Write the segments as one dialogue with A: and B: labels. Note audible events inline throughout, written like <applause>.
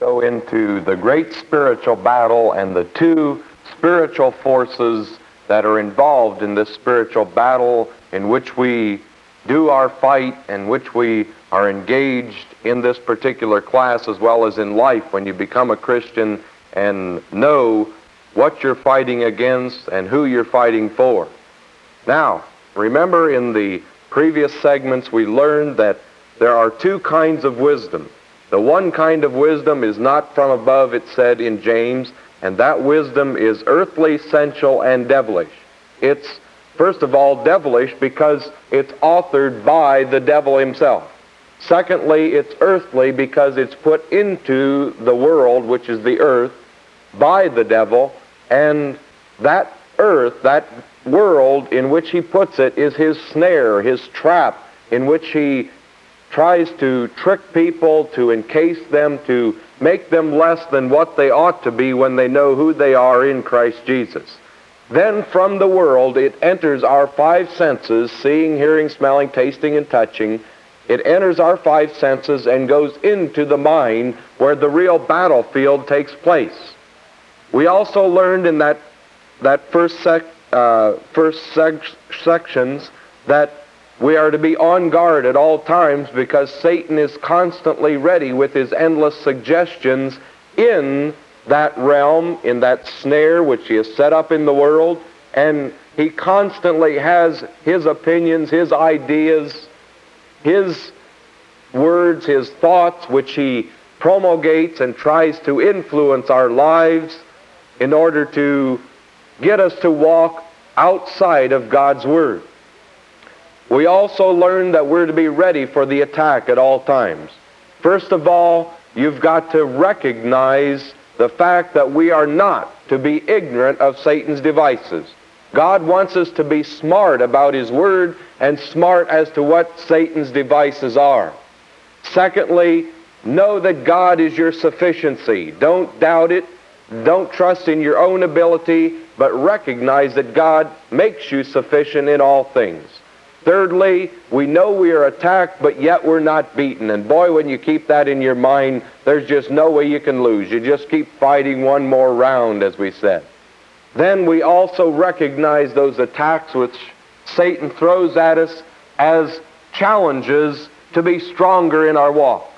A: go into the great spiritual battle and the two spiritual forces that are involved in this spiritual battle in which we do our fight and which we are engaged in this particular class as well as in life when you become a Christian and know what you're fighting against and who you're fighting for. Now, remember in the previous segments we learned that there are two kinds of wisdom. The one kind of wisdom is not from above, it said in James, and that wisdom is earthly, sensual, and devilish. It's, first of all, devilish because it's authored by the devil himself. Secondly, it's earthly because it's put into the world, which is the earth, by the devil, and that earth, that world in which he puts it, is his snare, his trap, in which he tries to trick people, to encase them, to make them less than what they ought to be when they know who they are in Christ Jesus. Then from the world it enters our five senses seeing, hearing, smelling, tasting, and touching. It enters our five senses and goes into the mind where the real battlefield takes place. We also learned in that, that first, sec, uh, first sec- sections that we are to be on guard at all times because Satan is constantly ready with his endless suggestions in that realm, in that snare which he has set up in the world, and he constantly has his opinions, his ideas, his words, his thoughts, which he promulgates and tries to influence our lives in order to get us to walk outside of God's Word. We also learn that we're to be ready for the attack at all times. First of all, you've got to recognize the fact that we are not to be ignorant of Satan's devices. God wants us to be smart about His Word and smart as to what Satan's devices are. Secondly, know that God is your sufficiency. Don't doubt it. Don't trust in your own ability, but recognize that God makes you sufficient in all things. Thirdly, we know we are attacked, but yet we're not beaten. And boy, when you keep that in your mind, there's just no way you can lose. You just keep fighting one more round, as we said. Then we also recognize those attacks which Satan throws at us as challenges to be stronger in our walk.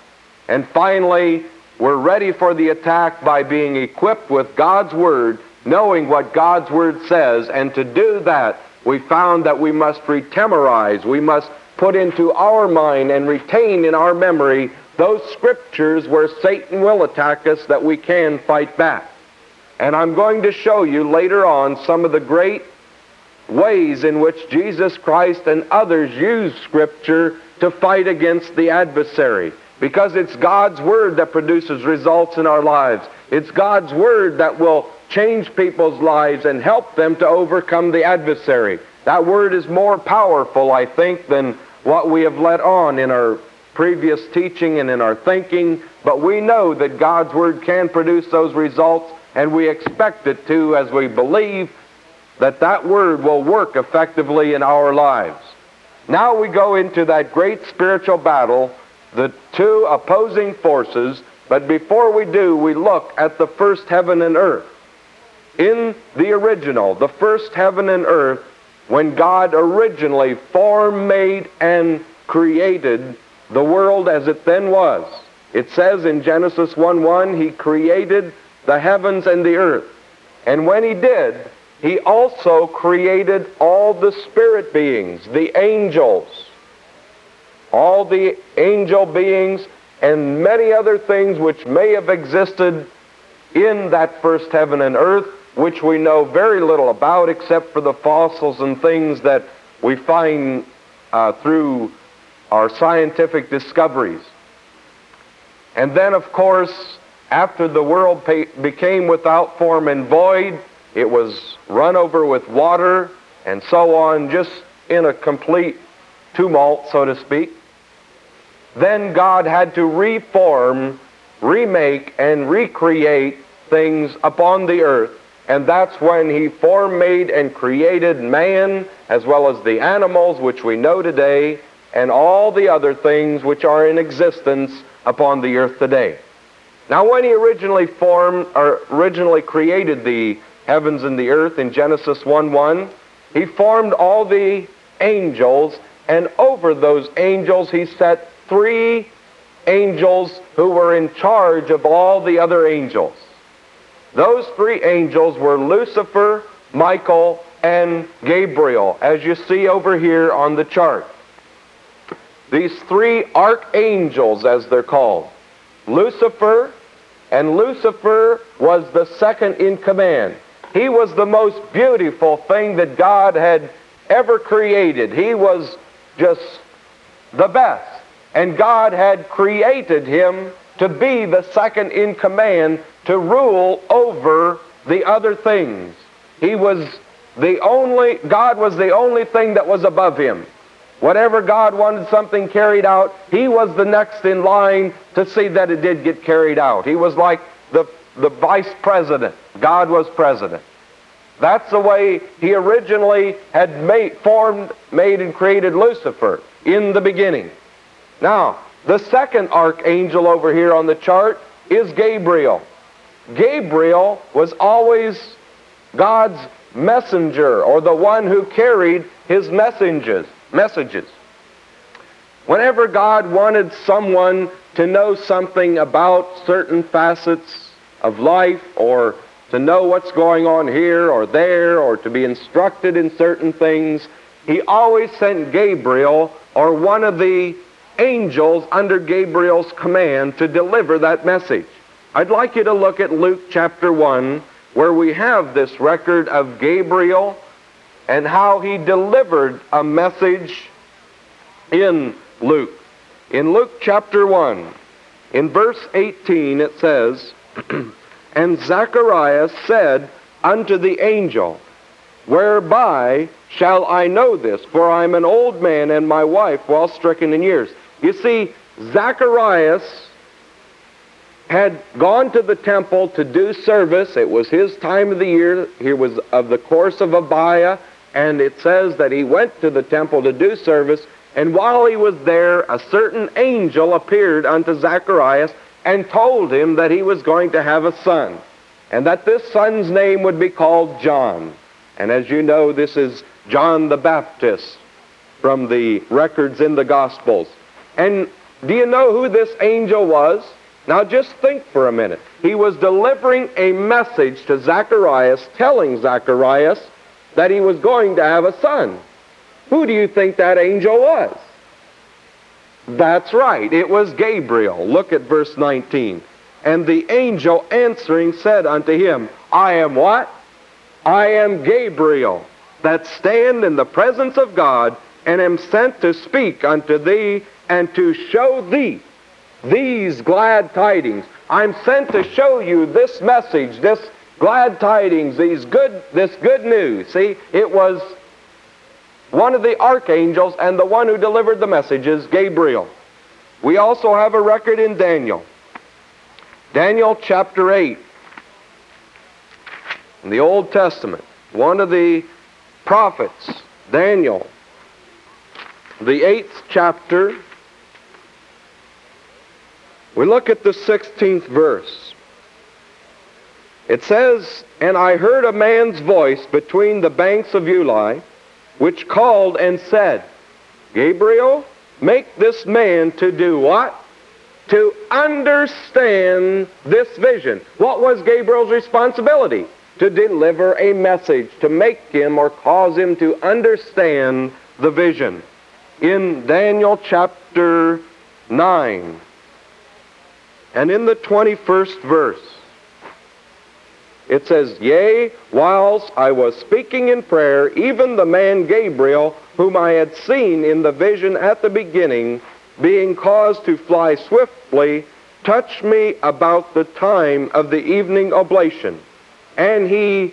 A: And finally, we're ready for the attack by being equipped with God's Word, knowing what God's Word says, and to do that, we found that we must retemorize, we must put into our mind and retain in our memory those scriptures where Satan will attack us that we can fight back. And I'm going to show you later on some of the great ways in which Jesus Christ and others use Scripture to fight against the adversary. Because it's God's Word that produces results in our lives. It's God's Word that will change people's lives and help them to overcome the adversary. That word is more powerful, I think, than what we have let on in our previous teaching and in our thinking, but we know that God's word can produce those results, and we expect it to as we believe that that word will work effectively in our lives. Now we go into that great spiritual battle, the two opposing forces, but before we do, we look at the first heaven and earth in the original, the first heaven and earth, when God originally formed, made, and created the world as it then was. It says in Genesis 1 1, He created the heavens and the earth. And when He did, He also created all the spirit beings, the angels, all the angel beings, and many other things which may have existed in that first heaven and earth which we know very little about except for the fossils and things that we find uh, through our scientific discoveries. And then, of course, after the world became without form and void, it was run over with water and so on, just in a complete tumult, so to speak. Then God had to reform, remake, and recreate things upon the earth and that's when he formed, made, and created man, as well as the animals which we know today, and all the other things which are in existence upon the earth today. Now, when he originally formed or originally created the heavens and the earth in Genesis 1 1, he formed all the angels, and over those angels he set three angels who were in charge of all the other angels. Those three angels were Lucifer, Michael, and Gabriel, as you see over here on the chart. These three archangels, as they're called. Lucifer, and Lucifer was the second in command. He was the most beautiful thing that God had ever created. He was just the best. And God had created him to be the second in command to rule over the other things. He was the only, God was the only thing that was above him. Whatever God wanted something carried out, he was the next in line to see that it did get carried out. He was like the, the vice president. God was president. That's the way he originally had made, formed, made, and created Lucifer in the beginning. Now, the second archangel over here on the chart is Gabriel. Gabriel was always God's messenger or the one who carried his messages messages. Whenever God wanted someone to know something about certain facets of life or to know what's going on here or there or to be instructed in certain things, he always sent Gabriel or one of the angels under Gabriel's command to deliver that message. I'd like you to look at Luke chapter 1 where we have this record of Gabriel and how he delivered a message in Luke. In Luke chapter 1, in verse 18, it says, <clears throat> And Zacharias said unto the angel, Whereby shall I know this? For I am an old man, and my wife well stricken in years. You see, Zacharias had gone to the temple to do service. It was his time of the year. He was of the course of Abia, and it says that he went to the temple to do service, and while he was there, a certain angel appeared unto Zacharias and told him that he was going to have a son, and that this son's name would be called John. And as you know, this is John the Baptist from the records in the Gospels. And do you know who this angel was? Now just think for a minute. He was delivering a message to Zacharias, telling Zacharias that he was going to have a son. Who do you think that angel was? That's right, it was Gabriel. Look at verse 19. And the angel answering said unto him, I am what? I am Gabriel, that stand in the presence of God, and am sent to speak unto thee and to show thee these glad tidings. I'm sent to show you this message, this glad tidings, these good, this good news. See, it was one of the archangels and the one who delivered the messages, Gabriel. We also have a record in Daniel. Daniel chapter 8. In the Old Testament, one of the prophets, Daniel, the eighth chapter, we look at the 16th verse. It says, And I heard a man's voice between the banks of Ulai, which called and said, Gabriel, make this man to do what? To understand this vision. What was Gabriel's responsibility? To deliver a message, to make him or cause him to understand the vision. In Daniel chapter 9, and in the 21st verse, it says, Yea, whilst I was speaking in prayer, even the man Gabriel, whom I had seen in the vision at the beginning, being caused to fly swiftly, touched me about the time of the evening oblation. And he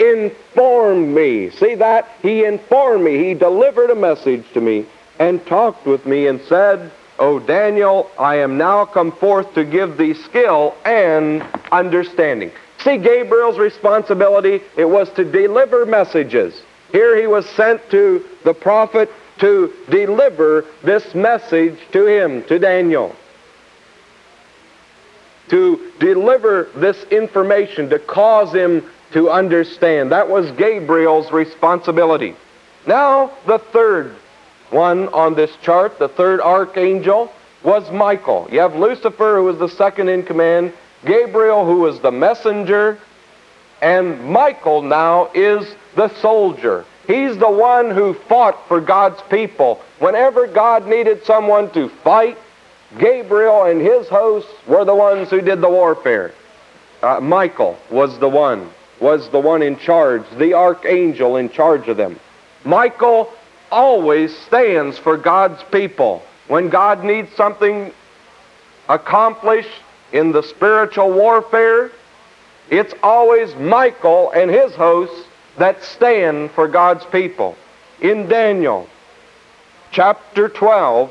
A: informed me. See that? He informed me. He delivered a message to me and talked with me and said, O Daniel, I am now come forth to give thee skill and understanding. See, Gabriel's responsibility, it was to deliver messages. Here he was sent to the prophet to deliver this message to him, to Daniel. to deliver this information, to cause him to understand. That was Gabriel's responsibility. Now, the third one on this chart, the third archangel, was Michael. You have Lucifer, who was the second in command, Gabriel, who was the messenger, and Michael now is the soldier. He's the one who fought for God's people. Whenever God needed someone to fight, Gabriel and his hosts were the ones who did the warfare. Uh, Michael was the one, was the one in charge, the archangel in charge of them. Michael always stands for God's people. When God needs something accomplished in the spiritual warfare, it's always Michael and his hosts that stand for God's people. In Daniel chapter 12,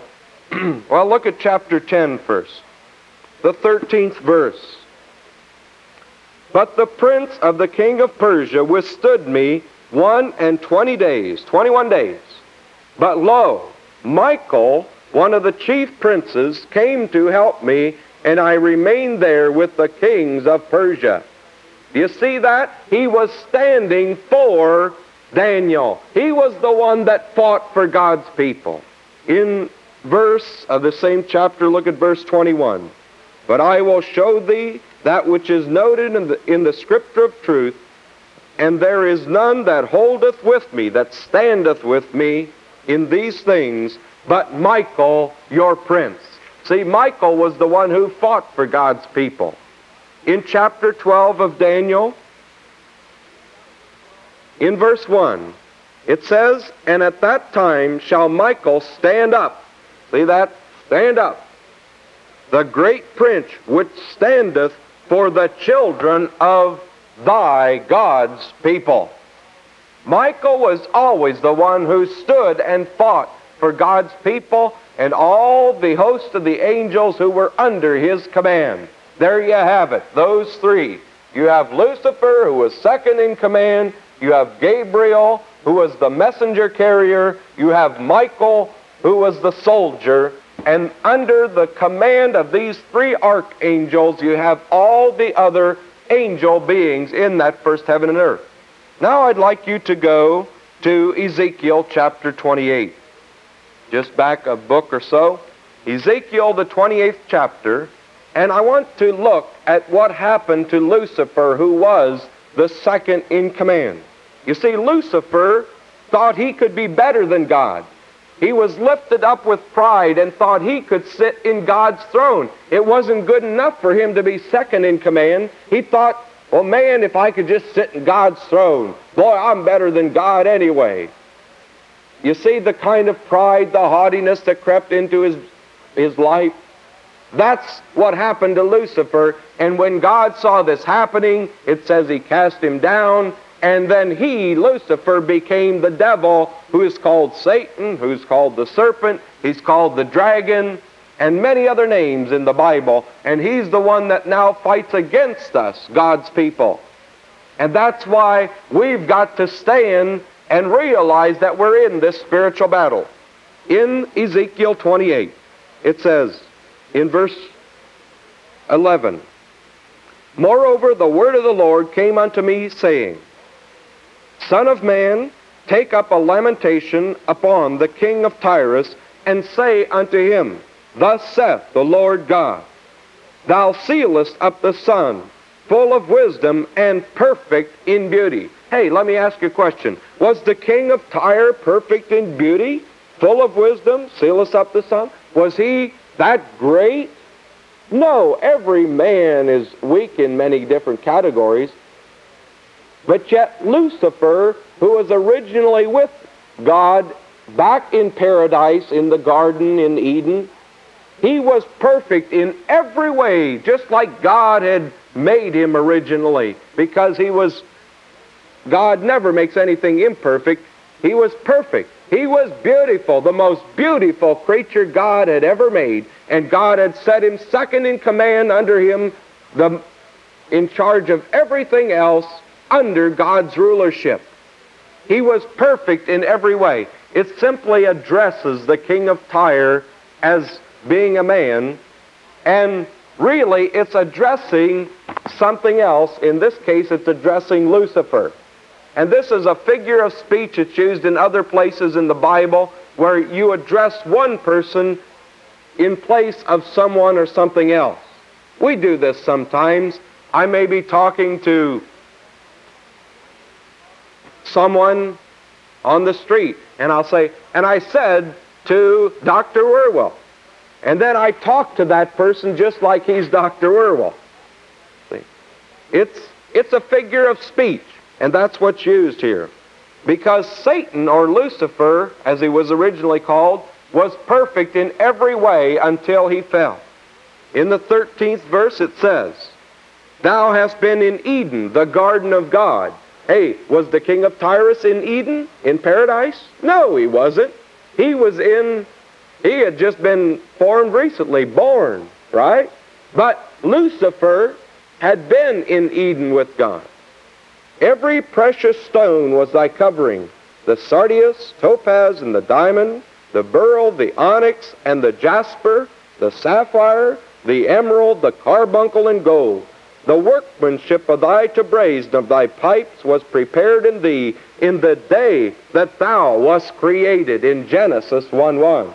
A: <clears throat> well, look at chapter 10 first. The 13th verse. But the prince of the king of Persia withstood me one and twenty days, 21 days. But lo, Michael, one of the chief princes, came to help me, and I remained there with the kings of Persia. Do you see that? He was standing for Daniel. He was the one that fought for God's people. In verse of the same chapter, look at verse 21. But I will show thee that which is noted in the, in the scripture of truth, and there is none that holdeth with me, that standeth with me in these things, but Michael, your prince. See, Michael was the one who fought for God's people. In chapter 12 of Daniel, in verse 1, it says, And at that time shall Michael stand up. See that? Stand up. The great prince which standeth for the children of thy God's people. Michael was always the one who stood and fought for God's people and all the host of the angels who were under his command. There you have it, those three. You have Lucifer, who was second in command. You have Gabriel, who was the messenger carrier. You have Michael, who was the soldier. And under the command of these three archangels, you have all the other angel beings in that first heaven and earth. Now I'd like you to go to Ezekiel chapter 28. Just back a book or so. Ezekiel, the 28th chapter. And I want to look at what happened to Lucifer, who was the second in command. You see, Lucifer thought he could be better than God. He was lifted up with pride and thought he could sit in God's throne. It wasn't good enough for him to be second in command. He thought, well, man, if I could just sit in God's throne, boy, I'm better than God anyway. You see the kind of pride, the haughtiness that crept into his, his life? That's what happened to Lucifer. And when God saw this happening, it says he cast him down and then he, Lucifer, became the devil, who is called Satan, who's called the serpent, he's called the dragon, and many other names in the Bible. And he's the one that now fights against us, God's people. And that's why we've got to stand and realize that we're in this spiritual battle. In Ezekiel 28, it says in verse 11, Moreover, the word of the Lord came unto me, saying, Son of man, take up a lamentation upon the king of Tyrus, and say unto him, Thus saith the Lord God, Thou sealest up the sun, full of wisdom and perfect in beauty. Hey, let me ask you a question. Was the king of Tyre perfect in beauty, full of wisdom, sealest up the sun? Was he that great? No, every man is weak in many different categories. But yet Lucifer, who was originally with God back in paradise in the garden in Eden, he was perfect in every way, just like God had made him originally, because he was, God never makes anything imperfect. He was perfect. He was beautiful, the most beautiful creature God had ever made. And God had set him second in command under him, the, in charge of everything else under God's rulership. He was perfect in every way. It simply addresses the king of Tyre as being a man, and really it's addressing something else. In this case, it's addressing Lucifer. And this is a figure of speech that's used in other places in the Bible where you address one person in place of someone or something else. We do this sometimes. I may be talking to someone on the street, and I'll say, and I said to Dr. Wierwille. And then I talk to that person just like he's Dr. Wierwille. See? It's, it's a figure of speech, and that's what's used here. Because Satan, or Lucifer, as he was originally called, was perfect in every way until he fell. In the 13th verse it says, Thou hast been in Eden, the garden of God. Hey, was the king of Tyrus in Eden, in paradise? No, he wasn't. He was in, he had just been formed recently, born, right? But Lucifer had been in Eden with God. Every precious stone was thy covering the sardius, topaz, and the diamond, the beryl, the onyx, and the jasper, the sapphire, the emerald, the carbuncle, and gold. The workmanship of thy tabrets and of thy pipes was prepared in thee in the day that thou wast created in Genesis 1 1.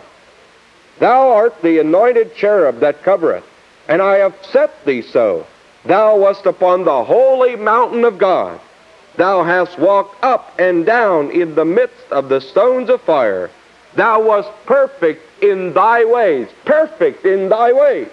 A: Thou art the anointed cherub that covereth, and I have set thee so. Thou wast upon the holy mountain of God. Thou hast walked up and down in the midst of the stones of fire. Thou wast perfect in thy ways, perfect in thy ways.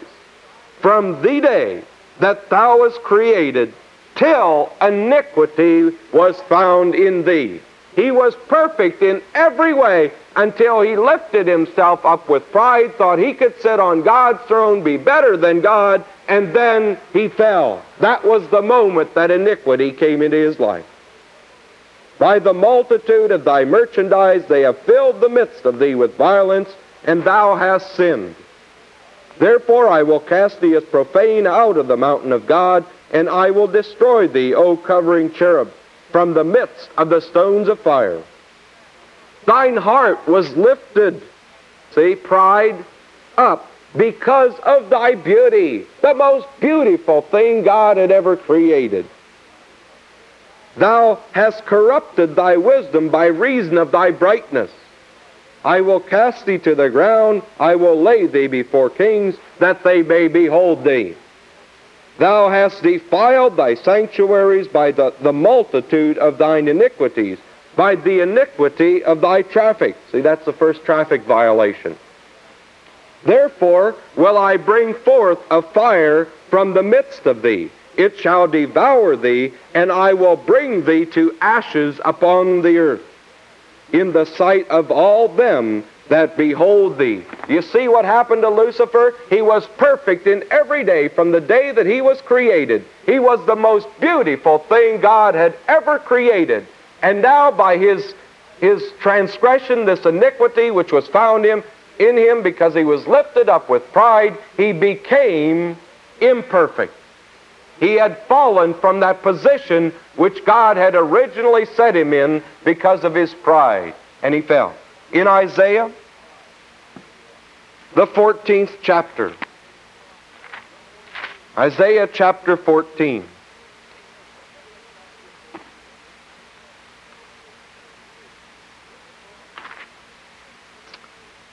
A: From the day that thou wast created till iniquity was found in thee. He was perfect in every way until he lifted himself up with pride, thought he could sit on God's throne, be better than God, and then he fell. That was the moment that iniquity came into his life. By the multitude of thy merchandise they have filled the midst of thee with violence, and thou hast sinned. Therefore I will cast thee as profane out of the mountain of God, and I will destroy thee, O covering cherub, from the midst of the stones of fire. Thine heart was lifted, see, pride, up because of thy beauty, the most beautiful thing God had ever created. Thou hast corrupted thy wisdom by reason of thy brightness. I will cast thee to the ground, I will lay thee before kings, that they may behold thee. Thou hast defiled thy sanctuaries by the, the multitude of thine iniquities, by the iniquity of thy traffic. See, that's the first traffic violation. Therefore will I bring forth a fire from the midst of thee. It shall devour thee, and I will bring thee to ashes upon the earth in the sight of all them that behold thee. You see what happened to Lucifer? He was perfect in every day from the day that he was created. He was the most beautiful thing God had ever created. And now by his, his transgression, this iniquity which was found him in him because he was lifted up with pride, he became imperfect. He had fallen from that position which God had originally set him in because of his pride, and he fell. In Isaiah, the 14th chapter, Isaiah chapter 14.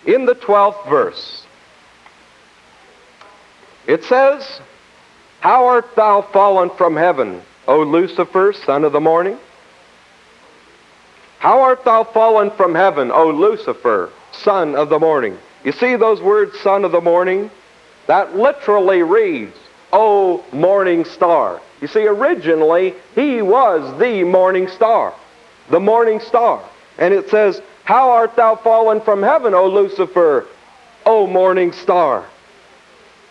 A: In the 12th verse, it says, how art thou fallen from heaven, O Lucifer, son of the morning? How art thou fallen from heaven, O Lucifer, son of the morning? You see those words, son of the morning? That literally reads, O morning star. You see, originally, he was the morning star. The morning star. And it says, How art thou fallen from heaven, O Lucifer, O morning star?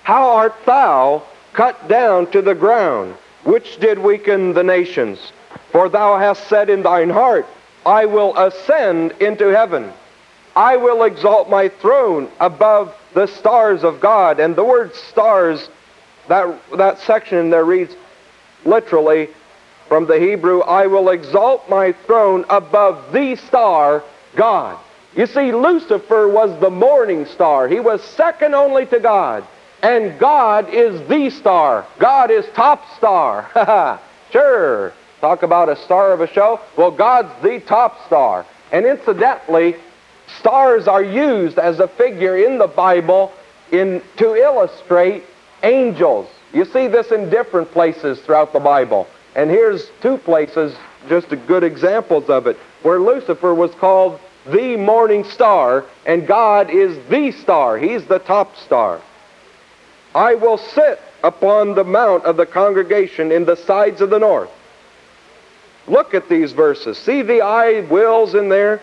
A: How art thou cut down to the ground, which did weaken the nations. For thou hast said in thine heart, I will ascend into heaven. I will exalt my throne above the stars of God. And the word stars, that, that section there reads literally from the Hebrew, I will exalt my throne above the star, God. You see, Lucifer was the morning star. He was second only to God. And God is the star. God is top star. <laughs> sure. Talk about a star of a show. Well, God's the top star. And incidentally, stars are used as a figure in the Bible in, to illustrate angels. You see this in different places throughout the Bible. And here's two places, just good examples of it, where Lucifer was called the morning star, and God is the star. He's the top star. I will sit upon the mount of the congregation in the sides of the north. Look at these verses. See the I wills in there?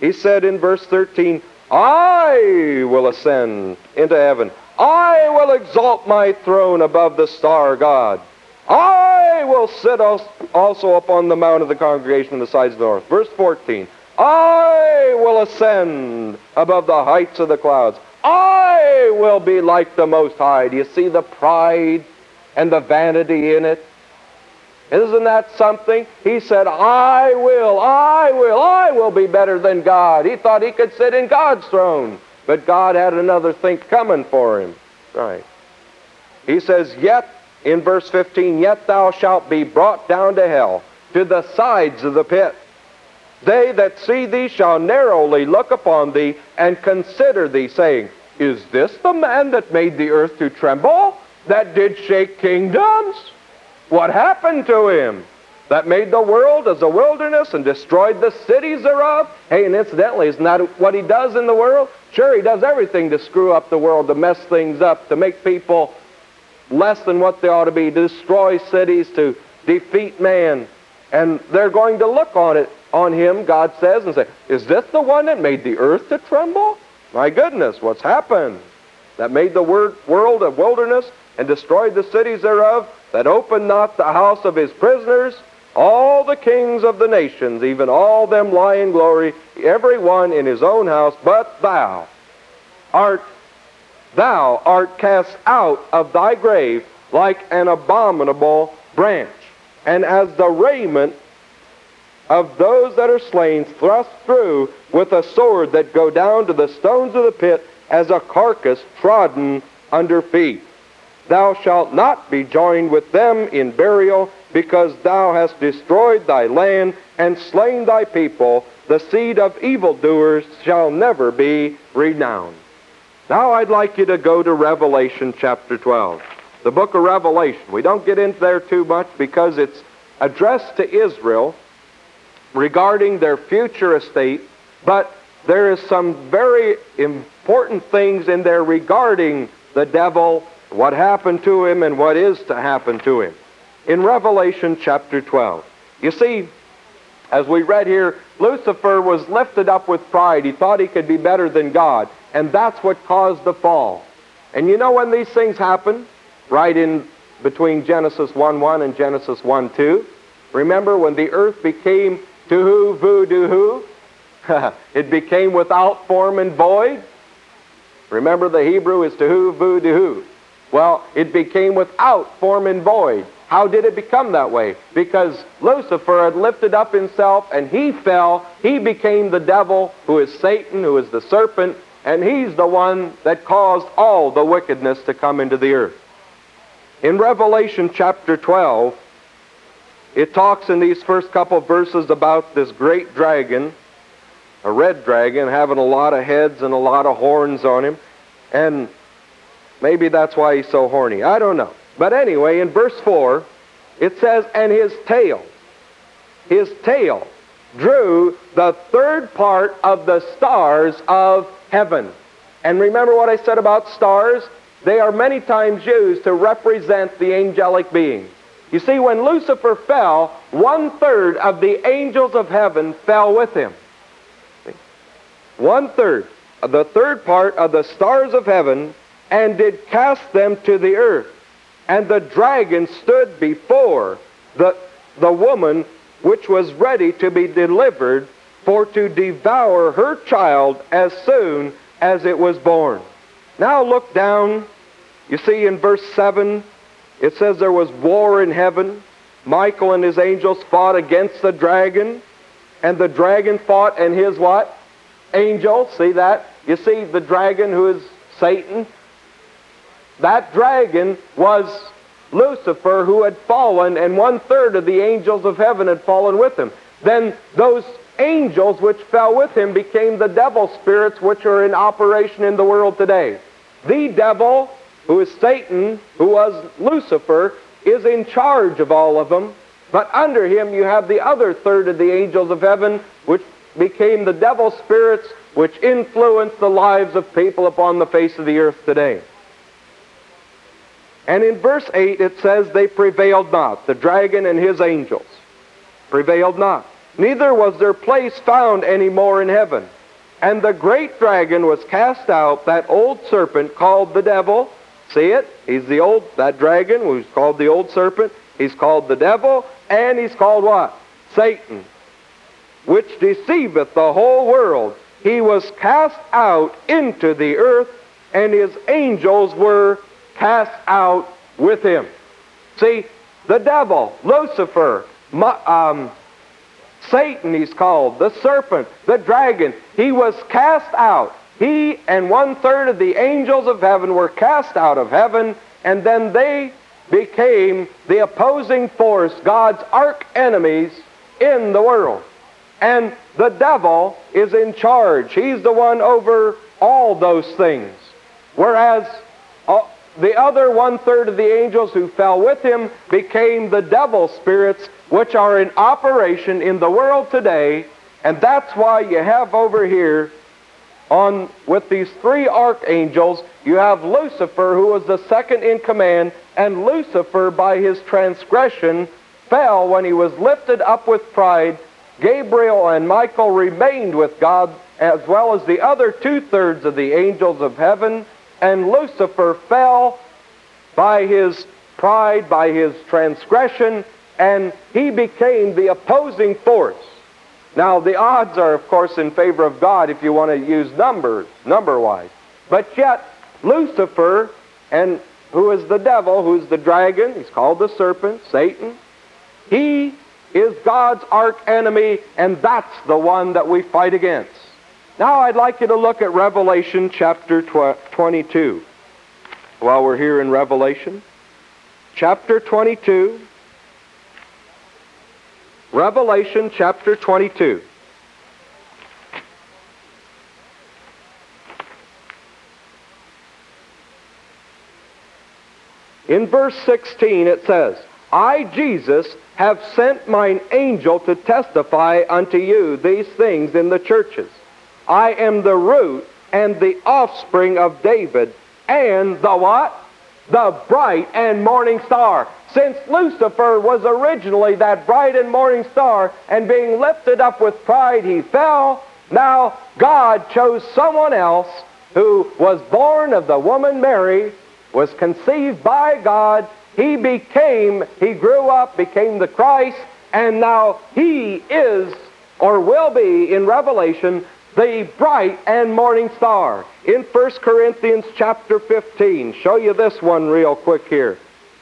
A: He said in verse 13, I will ascend into heaven. I will exalt my throne above the star God. I will sit also upon the mount of the congregation in the sides of the north. Verse 14. I will ascend above the heights of the clouds. I will be like the Most High. Do you see the pride and the vanity in it? Isn't that something? He said, I will, I will, I will be better than God. He thought he could sit in God's throne, but God had another thing coming for him. Right. He says, Yet, in verse 15, Yet thou shalt be brought down to hell, to the sides of the pit. They that see thee shall narrowly look upon thee and consider thee, saying, Is this the man that made the earth to tremble, that did shake kingdoms? What happened to him? That made the world as a wilderness and destroyed the cities thereof? Hey, and incidentally, isn't that what he does in the world? Sure, he does everything to screw up the world, to mess things up, to make people less than what they ought to be, to destroy cities, to defeat man. And they're going to look on it, on him, God says, and say, Is this the one that made the earth to tremble? My goodness, what's happened? That made the world a wilderness and destroyed the cities thereof? That opened not the house of his prisoners, all the kings of the nations, even all them lie in glory, every one in his own house, but thou art thou art cast out of thy grave like an abominable branch, and as the raiment of those that are slain thrust through with a sword that go down to the stones of the pit as a carcass trodden under feet. Thou shalt not be joined with them in burial, because thou hast destroyed thy land and slain thy people. The seed of evildoers shall never be renowned. Now I'd like you to go to Revelation chapter 12. The book of Revelation. We don't get into there too much because it's addressed to Israel regarding their future estate, but there is some very important things in there regarding the devil what happened to him and what is to happen to him. In Revelation chapter 12, you see, as we read here, Lucifer was lifted up with pride. He thought he could be better than God, and that's what caused the fall. And you know when these things happen? Right in between Genesis 1 1 and Genesis 1 2. Remember when the earth became to who, who? <laughs> it became without form and void. Remember the Hebrew is to who, who? Well, it became without form and void. How did it become that way? Because Lucifer had lifted up himself and he fell. He became the devil, who is Satan, who is the serpent, and he's the one that caused all the wickedness to come into the earth. In Revelation chapter 12, it talks in these first couple verses about this great dragon, a red dragon, having a lot of heads and a lot of horns on him. And Maybe that's why he's so horny. I don't know. But anyway, in verse 4, it says, And his tail, his tail drew the third part of the stars of heaven. And remember what I said about stars? They are many times used to represent the angelic beings. You see, when Lucifer fell, one third of the angels of heaven fell with him. One third, the third part of the stars of heaven and did cast them to the earth. And the dragon stood before the, the woman which was ready to be delivered for to devour her child as soon as it was born. Now look down. You see in verse 7, it says there was war in heaven. Michael and his angels fought against the dragon. And the dragon fought and his what? Angels. See that? You see the dragon who is Satan that dragon was Lucifer who had fallen, and one third of the angels of heaven had fallen with him. Then those angels which fell with him became the devil spirits which are in operation in the world today. The devil, who is Satan, who was Lucifer, is in charge of all of them, but under him you have the other third of the angels of heaven, which became the devil spirits which influence the lives of people upon the face of the earth today. And in verse 8 it says, They prevailed not, the dragon and his angels prevailed not. Neither was their place found any more in heaven. And the great dragon was cast out, that old serpent called the devil. See it? He's the old, that dragon who's called the old serpent. He's called the devil, and he's called what? Satan, which deceiveth the whole world. He was cast out into the earth, and his angels were cast out with him. See, the devil, Lucifer, um, Satan, he's called, the serpent, the dragon, he was cast out. He and one third of the angels of heaven were cast out of heaven, and then they became the opposing force, God's arch enemies in the world. And the devil is in charge. He's the one over all those things. Whereas the other one third of the angels who fell with him became the devil spirits which are in operation in the world today. And that's why you have over here on with these three archangels, you have Lucifer, who was the second in command, and Lucifer, by his transgression, fell when he was lifted up with pride. Gabriel and Michael remained with God, as well as the other two thirds of the angels of heaven, and Lucifer fell by his pride, by his transgression, and he became the opposing force. Now, the odds are, of course, in favor of God if you want to use numbers, number-wise. But yet, Lucifer, and who is the devil, who's the dragon, he's called the serpent, Satan, he is God's arch enemy, and that's the one that we fight against. Now, I'd like you to look at Revelation chapter 22. While we're here in Revelation, chapter 22, Revelation chapter 22. In verse 16 it says, I, Jesus, have sent mine angel to testify unto you these things in the churches. I am the root and the offspring of David, and the what? The bright and morning star. Since Lucifer was originally that bright and morning star, and being lifted up with pride, he fell, now God chose someone else who was born of the woman Mary, was conceived by God, he became, he grew up, became the Christ, and now he is, or will be in Revelation, the bright and morning star. In 1 Corinthians chapter 15, show you this one real quick here.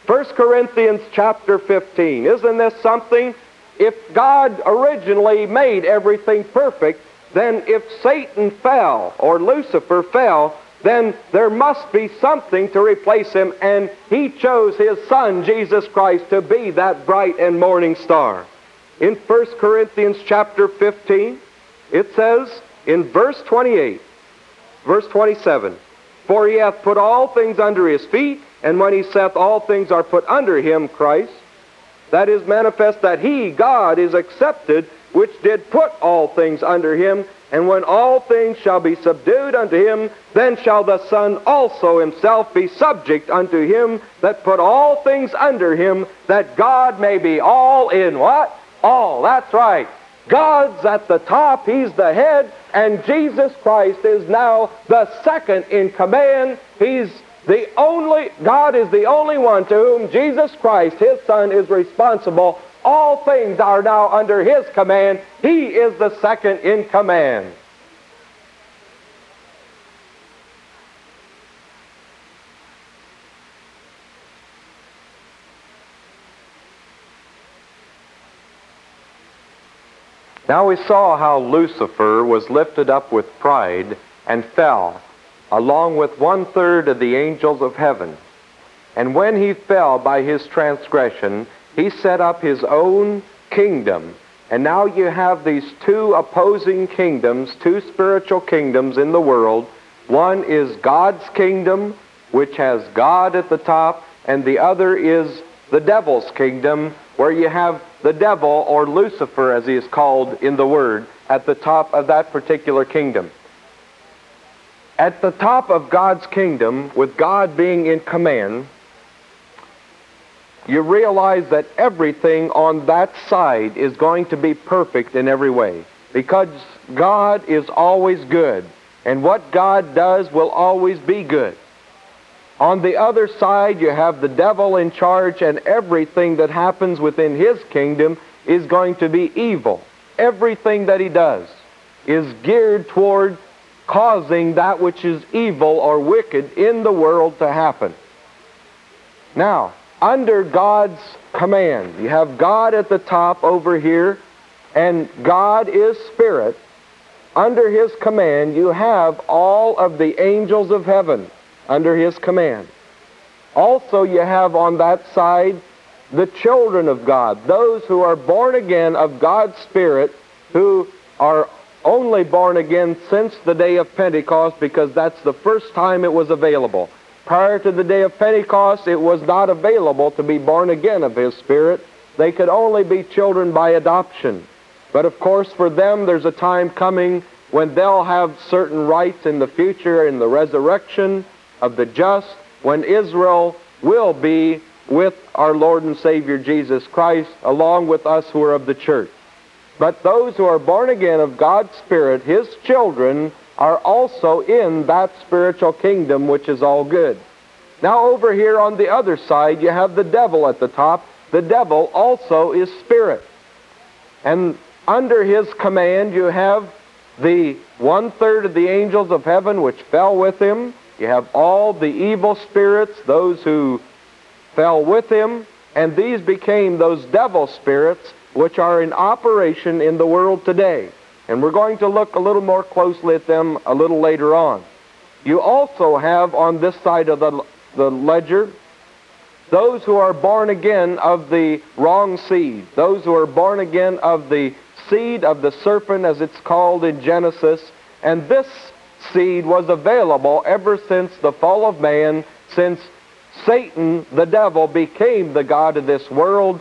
A: 1 Corinthians chapter 15. Isn't this something? If God originally made everything perfect, then if Satan fell or Lucifer fell, then there must be something to replace him, and he chose his son, Jesus Christ, to be that bright and morning star. In 1 Corinthians chapter 15, it says in verse 28, verse 27, For he hath put all things under his feet, and when he saith all things are put under him, Christ, that is manifest that he, God, is accepted, which did put all things under him. And when all things shall be subdued unto him, then shall the Son also himself be subject unto him that put all things under him, that God may be all in what? All. That's right. God's at the top, He's the head, and Jesus Christ is now the second in command. He's the only, God is the only one to whom Jesus Christ, His Son, is responsible. All things are now under His command. He is the second in command. Now we saw how Lucifer was lifted up with pride and fell along with one third of the angels of heaven. And when he fell by his transgression, he set up his own kingdom. And now you have these two opposing kingdoms, two spiritual kingdoms in the world. One is God's kingdom, which has God at the top, and the other is the devil's kingdom, where you have the devil, or Lucifer as he is called in the Word, at the top of that particular kingdom. At the top of God's kingdom, with God being in command, you realize that everything on that side is going to be perfect in every way. Because God is always good, and what God does will always be good. On the other side, you have the devil in charge, and everything that happens within his kingdom is going to be evil. Everything that he does is geared toward causing that which is evil or wicked in the world to happen. Now, under God's command, you have God at the top over here, and God is spirit. Under his command, you have all of the angels of heaven under his command. Also, you have on that side the children of God, those who are born again of God's Spirit, who are only born again since the day of Pentecost because that's the first time it was available. Prior to the day of Pentecost, it was not available to be born again of His Spirit. They could only be children by adoption. But of course, for them, there's a time coming when they'll have certain rights in the future in the resurrection of the just when Israel will be with our Lord and Savior Jesus Christ along with us who are of the church. But those who are born again of God's Spirit, His children, are also in that spiritual kingdom which is all good. Now over here on the other side, you have the devil at the top. The devil also is spirit. And under his command, you have the one third of the angels of heaven which fell with him, you have all the evil spirits, those who fell with him, and these became those devil spirits which are in operation in the world today. And we're going to look a little more closely at them a little later on. You also have on this side of the, the ledger those who are born again of the wrong seed, those who are born again of the seed of the serpent, as it's called in Genesis. And this seed was available ever since the fall of man, since Satan, the devil, became the God of this world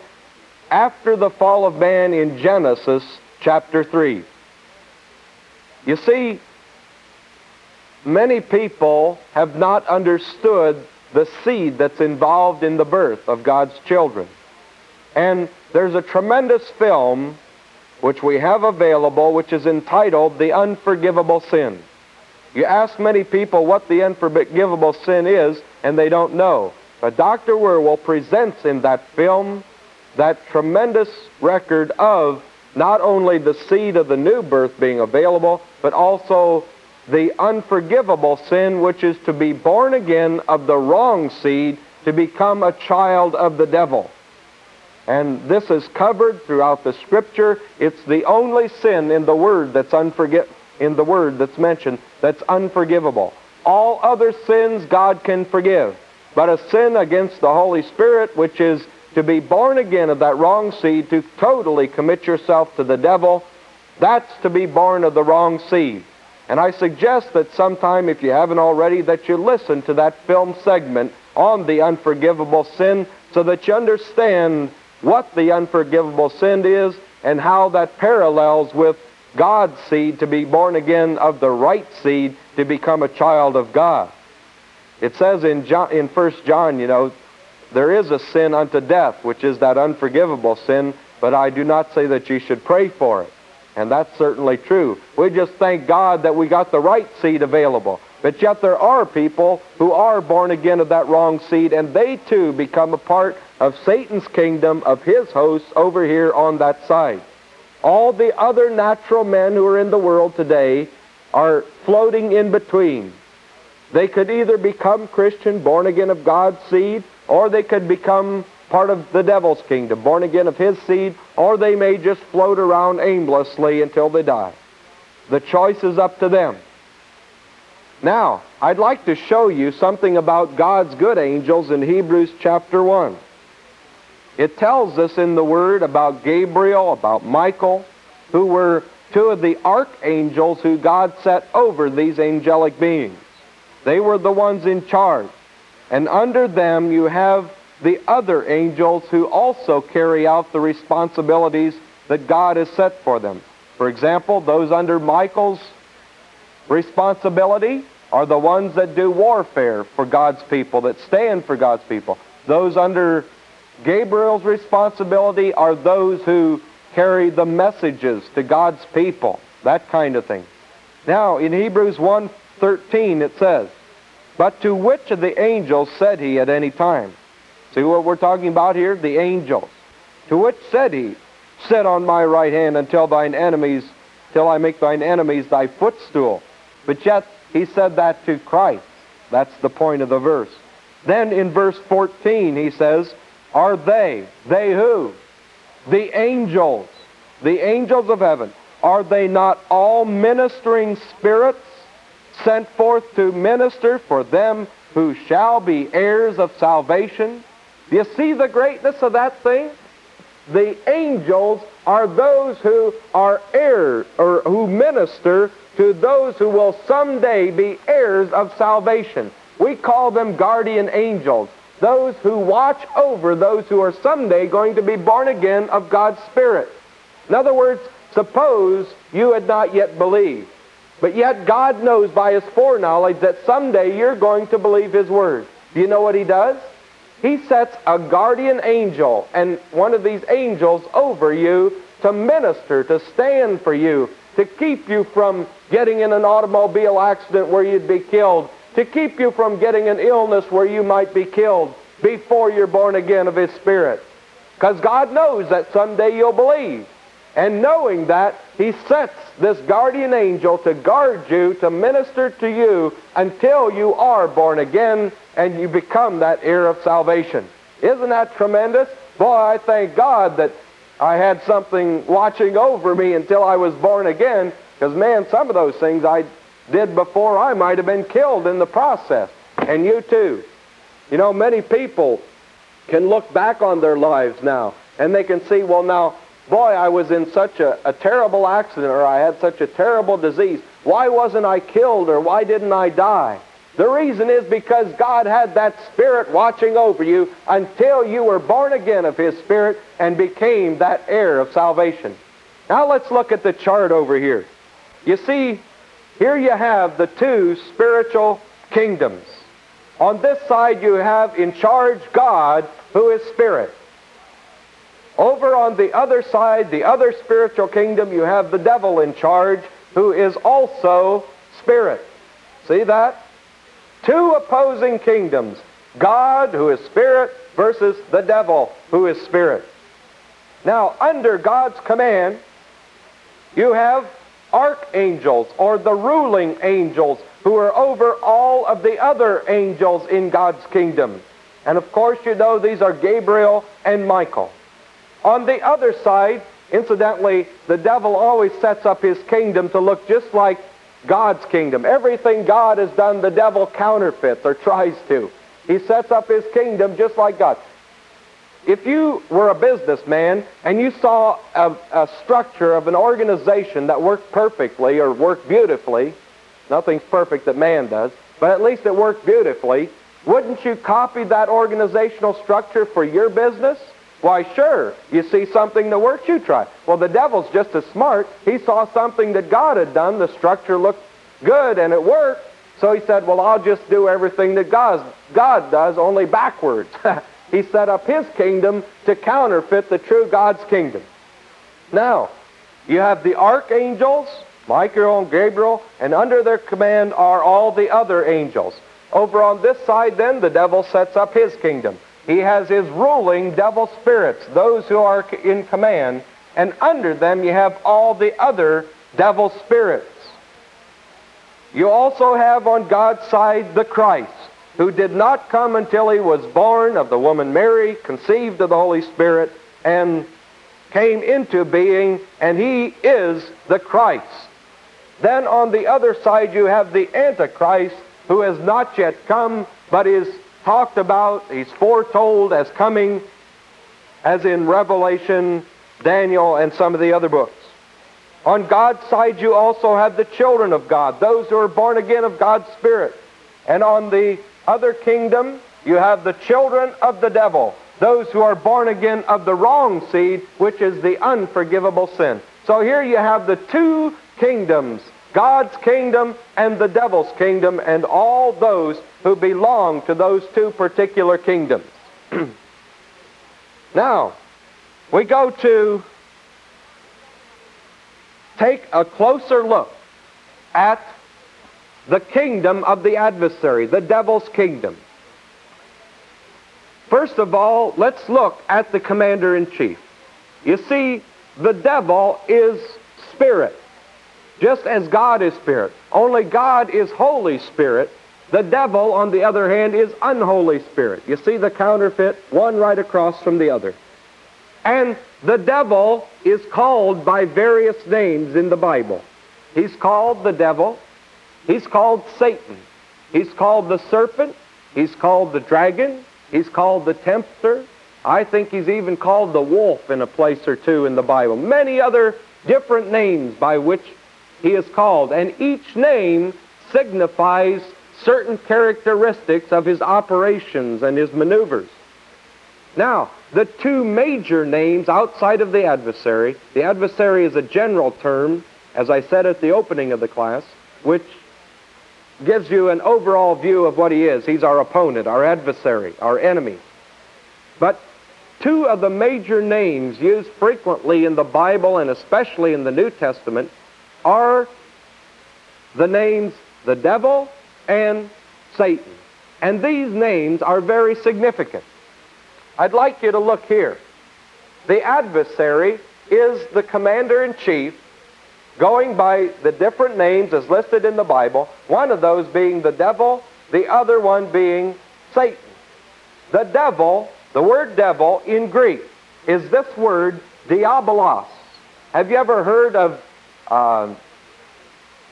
A: after the fall of man in Genesis chapter 3. You see, many people have not understood the seed that's involved in the birth of God's children. And there's a tremendous film which we have available which is entitled The Unforgivable Sin. You ask many people what the unforgivable sin is, and they don't know. But Dr. Wierwille presents in that film that tremendous record of not only the seed of the new birth being available, but also the unforgivable sin, which is to be born again of the wrong seed to become a child of the devil. And this is covered throughout the scripture. It's the only sin in the Word that's unforgivable in the word that's mentioned that's unforgivable. All other sins God can forgive. But a sin against the Holy Spirit, which is to be born again of that wrong seed, to totally commit yourself to the devil, that's to be born of the wrong seed. And I suggest that sometime, if you haven't already, that you listen to that film segment on the unforgivable sin so that you understand what the unforgivable sin is and how that parallels with God's seed to be born again of the right seed to become a child of God. It says in, John, in 1 John, you know, there is a sin unto death, which is that unforgivable sin, but I do not say that you should pray for it. And that's certainly true. We just thank God that we got the right seed available. But yet there are people who are born again of that wrong seed, and they too become a part of Satan's kingdom, of his hosts over here on that side. All the other natural men who are in the world today are floating in between. They could either become Christian, born again of God's seed, or they could become part of the devil's kingdom, born again of his seed, or they may just float around aimlessly until they die. The choice is up to them. Now,
B: I'd like to show you something about God's good angels in Hebrews chapter 1. It tells us in the Word about Gabriel, about Michael, who were two of the archangels who God set over these angelic beings. They were the ones in charge. And under them you have the other angels who also carry out the responsibilities that God has set for them. For example, those under Michael's responsibility are the ones that do warfare for God's people, that stand for God's people. Those under Gabriel's responsibility are those who carry the messages to God's people, that kind of thing. Now, in Hebrews 1:13 it says, "But to which of the angels said he at any time?" See what we're talking about here? The angels. To which said he, Sit on my right hand until thine enemies, till I make thine enemies thy footstool. But yet he said that to Christ. That's the point of the verse. Then in verse 14 he says, Are they, they who? The angels, the angels of heaven, are they not all ministering spirits sent forth to minister for them who shall be heirs of salvation? Do you see the greatness of that thing? The angels are those who are heirs or who minister to those who will someday be heirs of salvation. We call them guardian angels, those who watch over those who are someday going to be born again of God's Spirit. In other words, suppose you had not yet believed, but yet God knows by His foreknowledge that someday you're going to believe His Word. Do you know what He does? He sets a guardian angel and one of these angels over you to minister, to stand for you, to keep you from getting in an automobile accident where you'd be killed, to keep you from getting an illness where you might be killed before you're born again of His Spirit. Because God knows that someday you'll believe. And knowing that, He sets this guardian angel to guard you, to minister to you until you are born again and you become that heir of salvation. Isn't that tremendous? Boy, I thank God that I had something watching over me until I was born again, because man, some of those things I did before I might have been killed in the process. And you too. You know, many people can look back on their lives now and they can see, well, now, boy, I was in such a, a terrible accident or I had such a terrible disease. Why wasn't I killed or why didn't I die? The reason is because God had that Spirit watching over you until you were born again of His Spirit and became that heir of salvation. Now let's look at the chart over here. You see, here you have the two spiritual kingdoms. On this side you have in charge God, who is Spirit. Over on the other side, the other spiritual kingdom, you have the devil in charge, who is also Spirit. See that? Two opposing kingdoms. God, who is spirit, versus the devil, who is spirit. Now, under God's command, you have archangels, or the ruling angels, who are over all of the other angels in God's kingdom. And of course, you know these are Gabriel and Michael. On the other side, incidentally, the devil always sets up his kingdom to look just like God's kingdom. Everything God has done, the devil counterfeits or tries to. He sets up his kingdom just like God. If you were a businessman and you saw a, a structure of an organization that worked perfectly or worked beautifully, nothing's perfect that man does, but at least it worked beautifully, wouldn't you copy that organizational structure for your business? Why, sure. You see something that works, you try. Well, the devil's just as smart. He saw something that God had done. The structure looked good and it worked. So he said, well, I'll just do everything that God, God does, only backwards. <laughs> he set up his kingdom to counterfeit the true God's kingdom. Now, you have the archangels, Michael and Gabriel, and under their command are all the other angels. Over on this side, then, the devil sets up his kingdom. He has his ruling devil spirits, those who are in command, and under them you have all the other devil spirits. You also have on God's side the Christ, who did not come until he was born of the woman Mary, conceived of the Holy Spirit, and came into being, and he is the Christ. Then on the other side you have the Antichrist, who has not yet come, but is talked about, he's foretold as coming, as in Revelation, Daniel, and some of the other books. On God's side, you also have the children of God, those who are born again of God's Spirit. And on the other kingdom, you have the children of the devil, those who are born again of the wrong seed, which is the unforgivable sin. So here you have the two kingdoms God's kingdom and the devil's kingdom, and all those who belong to those two particular kingdoms. <clears throat> now, we go to take a closer look at the kingdom of the adversary, the devil's kingdom. First of all, let's look at the commander in chief. You see, the devil is spirit just as God is spirit. Only God is Holy Spirit. The devil, on the other hand, is unholy spirit. You see the counterfeit, one right across from the other. And the devil is called by various names in the Bible. He's called the devil. He's called Satan. He's called the serpent. He's called the dragon. He's called the tempter. I think he's even called the wolf in a place or two in the Bible. Many other different names by which he is called, and each name signifies certain characteristics of his operations and his maneuvers. Now, the two major names outside of the adversary, the adversary is a general term, as I said at the opening of the class, which gives you an overall view of what he is. He's our opponent, our adversary, our enemy. But two of the major names used frequently in the Bible and especially in the New Testament are the names the devil and Satan. And these names are very significant. I'd like you to look here. The adversary is the commander in chief, going by the different names as listed in the Bible, one of those being the devil, the other one being Satan. The devil, the word devil in Greek, is this word diabolos. Have you ever heard of uh,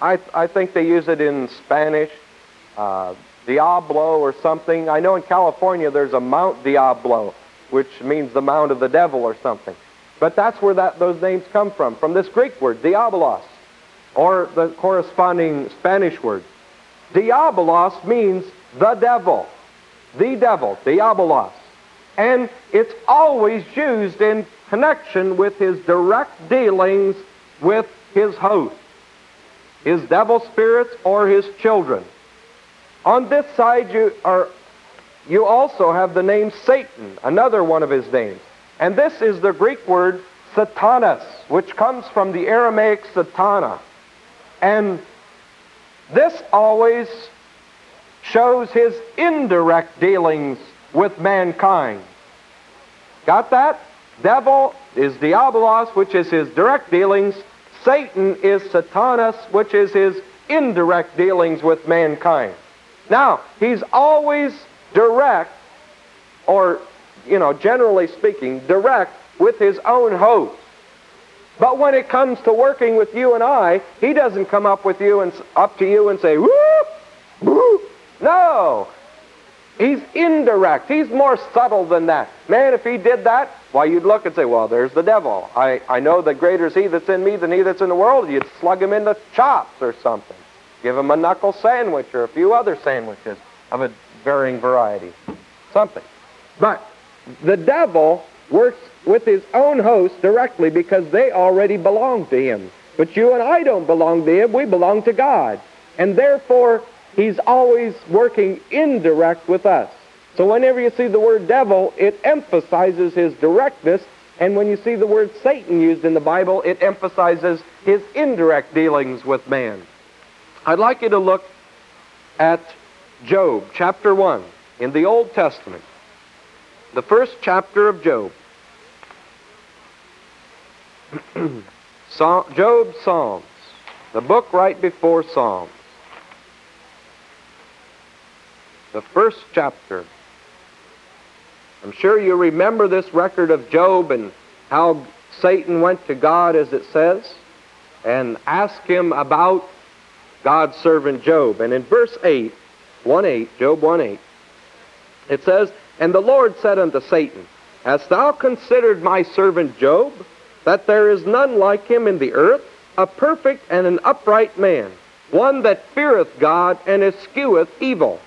B: I, I think they use it in Spanish, uh, Diablo or something. I know in California there's a Mount Diablo, which means the Mount of the Devil or something. But that's where that, those names come from, from this Greek word, diabolos, or the corresponding Spanish word. Diabolos means the devil, the devil, diabolos. And it's always used in connection with his direct dealings with his host, his devil spirits, or his children. On this side, you, are, you also have the name Satan, another one of his names. And this is the Greek word Satanas, which comes from the Aramaic Satana. And this always shows his indirect dealings with mankind. Got that? Devil is Diabolos, which is his direct dealings. Satan is Satanas, which is his indirect dealings with mankind. Now, he's always direct, or, you know, generally speaking, direct with his own host. But when it comes to working with you and I, he doesn't come up with you and up to you and say, whoop, whoop. No, He's indirect. He's more subtle than that. Man, if he did that, why, you'd look and say, well, there's the devil. I, I know that greater is he that's in me than he that's in the world. You'd slug him in the chops or something. Give him a knuckle sandwich or a few other sandwiches of a varying variety. Something. But the devil works with his own host directly because they already belong to him. But you and I don't belong to him. We belong to God. And therefore, He's always working indirect with us. So whenever you see the word devil, it emphasizes his directness, and when you see the word Satan used in the Bible, it emphasizes his indirect dealings with man. I'd like you to look at Job, chapter 1, in the Old Testament. The first chapter of Job. <clears throat> Job Psalms, the book right before Psalms. the first chapter. I'm sure you remember this record of Job and how Satan went to God, as it says, and asked him about God's servant Job. And in verse 8, 1 8, Job 1 8. It says, And the Lord said unto Satan, Hast thou considered my servant Job, that there is none like him in the earth, a perfect and an upright man, one that feareth God and escheweth evil?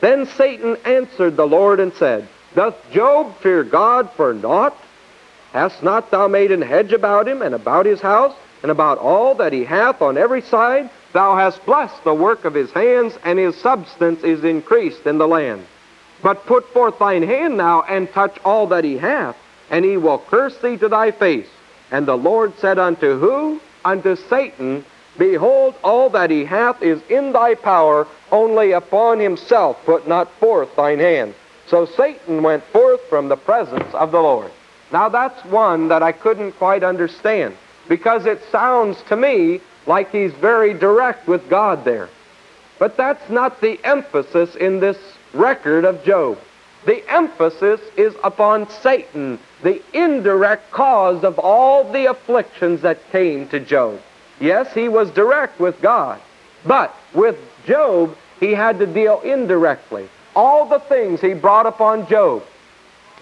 B: Then Satan answered the Lord and said, Doth Job fear God for naught? Hast not thou made an hedge about him and about his house and about all that he hath on every side? Thou hast blessed the work of his hands, and his substance is increased in the land. But put forth thine hand now and touch all that he hath, and he will curse thee to thy face. And the Lord said unto who? Unto Satan, Behold, all that he hath is in thy power, only upon himself put not forth thine hand. So Satan went forth from the presence of the Lord. Now that's one that I couldn't quite understand, because it sounds to me like he's very direct with God there. But that's not the emphasis in this record of Job. The emphasis is upon Satan, the indirect cause of all the afflictions that came to Job. Yes, he was direct with God, but with Job, he had to deal indirectly. All the things he brought upon Job.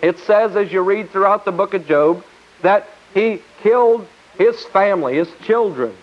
B: It says, as you read throughout the book of Job, that he killed his family, his children,